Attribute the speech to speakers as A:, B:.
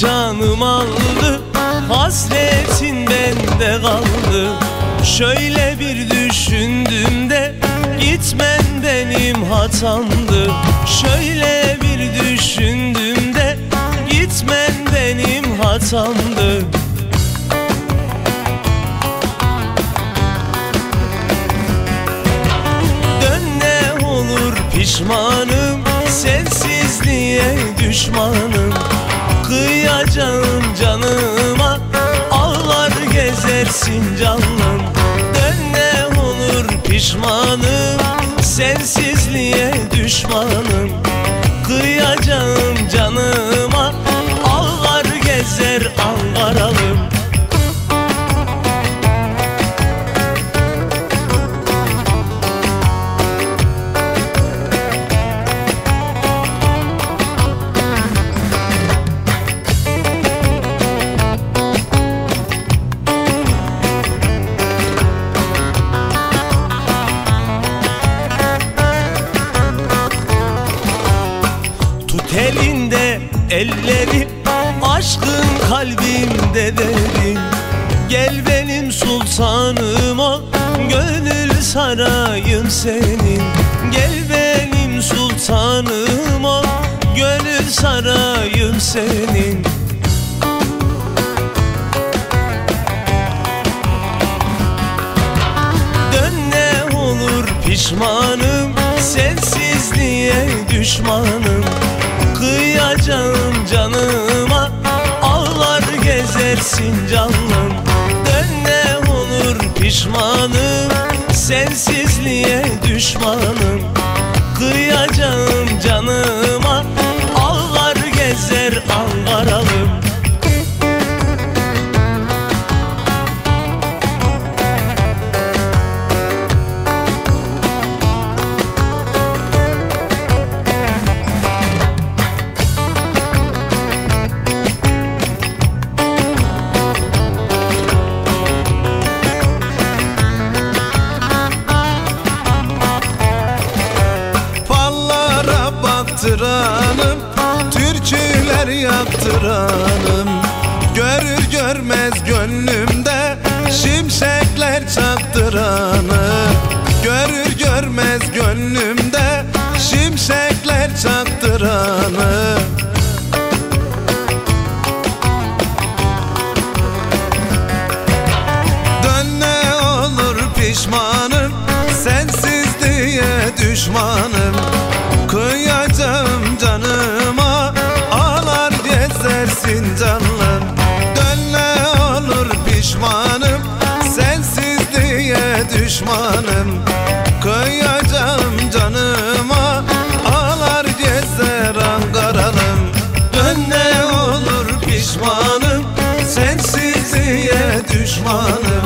A: canım aldı Hasretin bende kaldı. Şöyle bir düşündüm de Gitmen benim hatamdı Şöyle bir düşündüm de Gitmen benim hatamdı Dön ne olur pişmanım Sensizliğe düşmanım Kıyacağım canıma Ağlar gezersin canım. Dön ne olur pişmanım Sensizliğe düşmanım elinde elleri Aşkın kalbimde derin. Gel benim sultanıma Gönül sarayım senin. Gel benim sultanıma Gönül sarayım senin. Dön ne olur pişmanım Sensizliğe düşmanım Kıyacağım canıma Ağlar gezersin canım. Dön ne olur pişmanım Sensizliğe düşmanım. Kıyacağım canıma Ağlar gezer Ankaralım
B: Baktıranım Türküler yaptıranım. Görür görmez gönlümde Şimşekler çaktıranım Görür görmez gönlümde Şimşekler çaktıranım Dön olur pişmanım Sensiz diye düşmanım diye